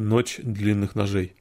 Ночь длинных ножей.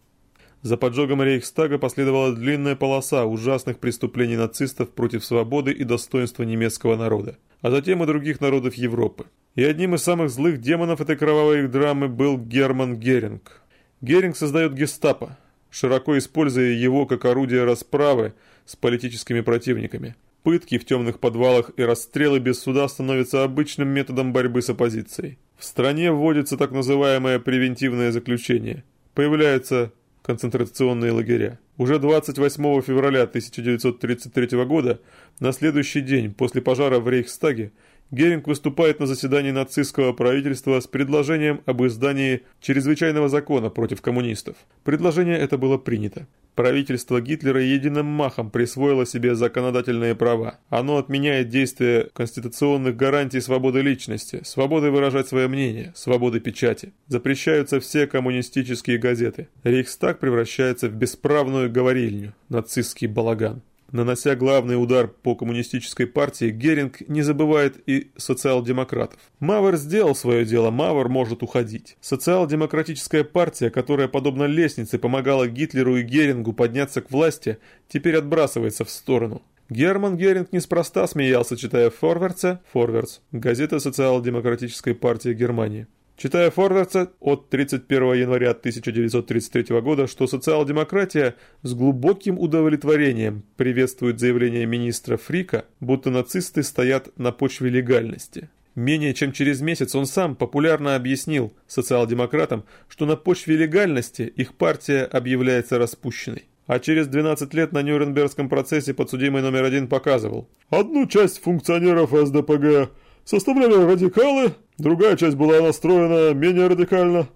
За поджогом Рейхстага последовала длинная полоса ужасных преступлений нацистов против свободы и достоинства немецкого народа, а затем и других народов Европы. И одним из самых злых демонов этой кровавой драмы был Герман Геринг. Геринг создает гестапо, широко используя его как орудие расправы с политическими противниками. Пытки в темных подвалах и расстрелы без суда становятся обычным методом борьбы с оппозицией. В стране вводится так называемое превентивное заключение. Появляются концентрационные лагеря. Уже 28 февраля 1933 года, на следующий день после пожара в Рейхстаге, Геринг выступает на заседании нацистского правительства с предложением об издании чрезвычайного закона против коммунистов. Предложение это было принято. Правительство Гитлера единым махом присвоило себе законодательные права. Оно отменяет действие конституционных гарантий свободы личности, свободы выражать свое мнение, свободы печати. Запрещаются все коммунистические газеты. Рейхстаг превращается в бесправную говорильню, нацистский балаган. Нанося главный удар по коммунистической партии, Геринг не забывает и социал-демократов. Мавр сделал свое дело, Мавр может уходить. Социал-демократическая партия, которая, подобно лестнице, помогала Гитлеру и Герингу подняться к власти, теперь отбрасывается в сторону. Герман Геринг неспроста смеялся, читая Форверца, Форверц, газета социал-демократической партии Германии. Читая Форвардса от 31 января 1933 года, что социал-демократия с глубоким удовлетворением приветствует заявление министра Фрика, будто нацисты стоят на почве легальности. Менее чем через месяц он сам популярно объяснил социал-демократам, что на почве легальности их партия объявляется распущенной. А через 12 лет на Нюрнбергском процессе подсудимый номер один показывал. «Одну часть функционеров СДПГ составляли радикалы, Другая часть была настроена менее радикально.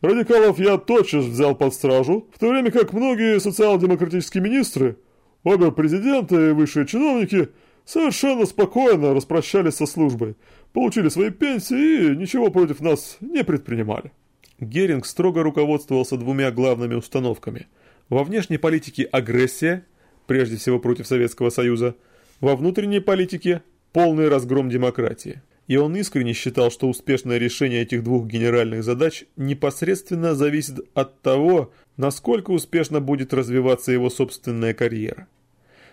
Радикалов я тотчас взял под стражу, в то время как многие социал-демократические министры, обер-президенты и высшие чиновники совершенно спокойно распрощались со службой, получили свои пенсии и ничего против нас не предпринимали. Геринг строго руководствовался двумя главными установками. Во внешней политике агрессия, прежде всего против Советского Союза, во внутренней политике полный разгром демократии и он искренне считал, что успешное решение этих двух генеральных задач непосредственно зависит от того, насколько успешно будет развиваться его собственная карьера.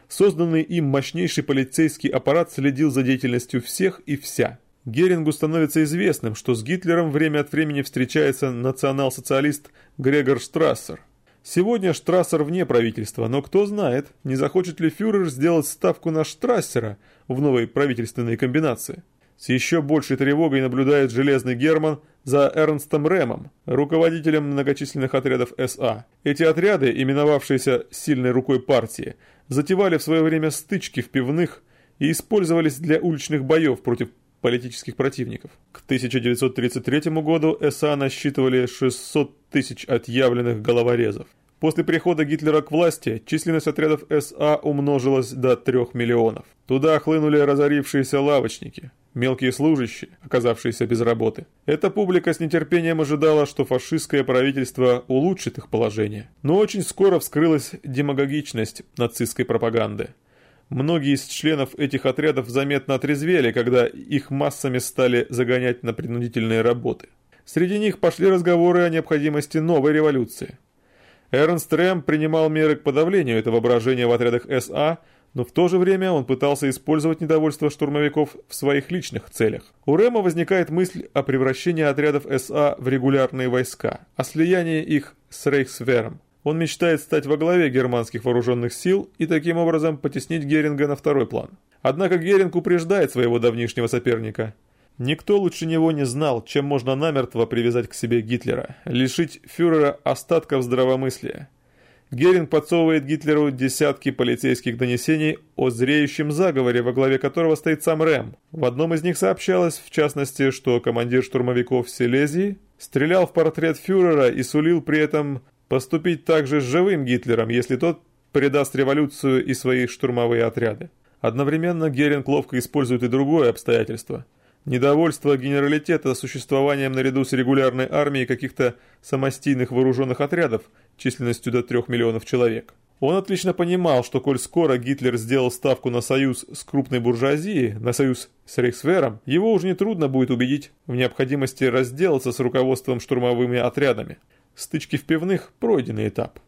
Созданный им мощнейший полицейский аппарат следил за деятельностью всех и вся. Герингу становится известным, что с Гитлером время от времени встречается национал-социалист Грегор Штрассер. Сегодня Штрассер вне правительства, но кто знает, не захочет ли фюрер сделать ставку на Штрассера в новой правительственной комбинации. С еще большей тревогой наблюдает Железный Герман за Эрнстом Рэмом, руководителем многочисленных отрядов СА. Эти отряды, именовавшиеся «сильной рукой партии», затевали в свое время стычки в пивных и использовались для уличных боев против политических противников. К 1933 году СА насчитывали 600 тысяч отъявленных головорезов. После прихода Гитлера к власти численность отрядов СА умножилась до 3 миллионов. Туда хлынули разорившиеся лавочники, мелкие служащие, оказавшиеся без работы. Эта публика с нетерпением ожидала, что фашистское правительство улучшит их положение. Но очень скоро вскрылась демагогичность нацистской пропаганды. Многие из членов этих отрядов заметно отрезвели, когда их массами стали загонять на принудительные работы. Среди них пошли разговоры о необходимости новой революции. Эрнст Рэм принимал меры к подавлению этого брожения в отрядах СА, но в то же время он пытался использовать недовольство штурмовиков в своих личных целях. У Рэма возникает мысль о превращении отрядов СА в регулярные войска, о слиянии их с Рейхсвером. Он мечтает стать во главе германских вооруженных сил и таким образом потеснить Геринга на второй план. Однако Геринг упреждает своего давнишнего соперника. Никто лучше него не знал, чем можно намертво привязать к себе Гитлера, лишить фюрера остатков здравомыслия. Геринг подсовывает Гитлеру десятки полицейских донесений о зреющем заговоре, во главе которого стоит сам Рэм. В одном из них сообщалось, в частности, что командир штурмовиков Силезии стрелял в портрет фюрера и сулил при этом поступить также с живым Гитлером, если тот предаст революцию и свои штурмовые отряды. Одновременно Геринг ловко использует и другое обстоятельство – Недовольство генералитета существованием наряду с регулярной армией каких-то самостийных вооруженных отрядов численностью до трех миллионов человек. Он отлично понимал, что коль скоро Гитлер сделал ставку на союз с крупной буржуазией, на союз с Рейхсвером, его уже нетрудно будет убедить в необходимости разделаться с руководством штурмовыми отрядами. Стычки в пивных – пройденный этап.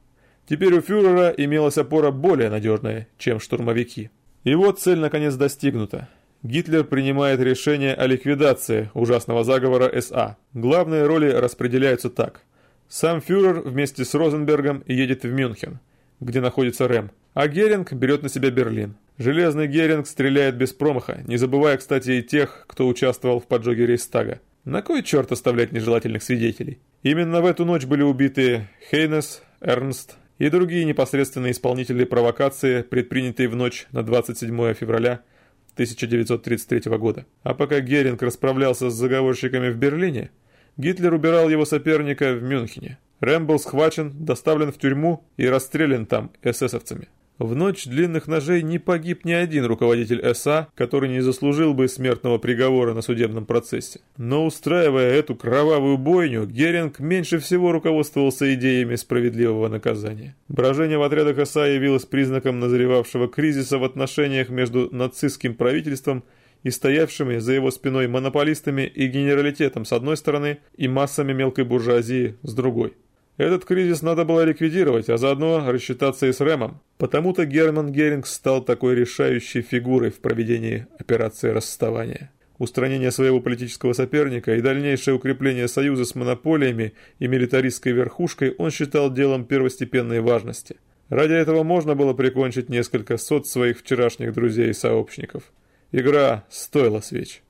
Теперь у фюрера имелась опора более надежная, чем штурмовики. Вот цель наконец достигнута. Гитлер принимает решение о ликвидации ужасного заговора СА. Главные роли распределяются так. Сам фюрер вместе с Розенбергом едет в Мюнхен, где находится Рэм, а Геринг берет на себя Берлин. Железный Геринг стреляет без промаха, не забывая, кстати, и тех, кто участвовал в поджоге Рейхстага. На кой черт оставлять нежелательных свидетелей? Именно в эту ночь были убиты Хейнес, Эрнст и другие непосредственные исполнители провокации, предпринятые в ночь на 27 февраля 1933 года. А пока Геринг расправлялся с заговорщиками в Берлине, Гитлер убирал его соперника в Мюнхене. Рэм был схвачен, доставлен в тюрьму и расстрелян там эсэсовцами. В ночь длинных ножей не погиб ни один руководитель СА, который не заслужил бы смертного приговора на судебном процессе. Но устраивая эту кровавую бойню, Геринг меньше всего руководствовался идеями справедливого наказания. Брожение в отрядах СА явилось признаком назревавшего кризиса в отношениях между нацистским правительством и стоявшими за его спиной монополистами и генералитетом с одной стороны и массами мелкой буржуазии с другой. Этот кризис надо было ликвидировать, а заодно рассчитаться и с Рэмом. Потому-то Герман Геринг стал такой решающей фигурой в проведении операции расставания. Устранение своего политического соперника и дальнейшее укрепление союза с монополиями и милитаристской верхушкой он считал делом первостепенной важности. Ради этого можно было прикончить несколько сот своих вчерашних друзей и сообщников. Игра стоила свеч.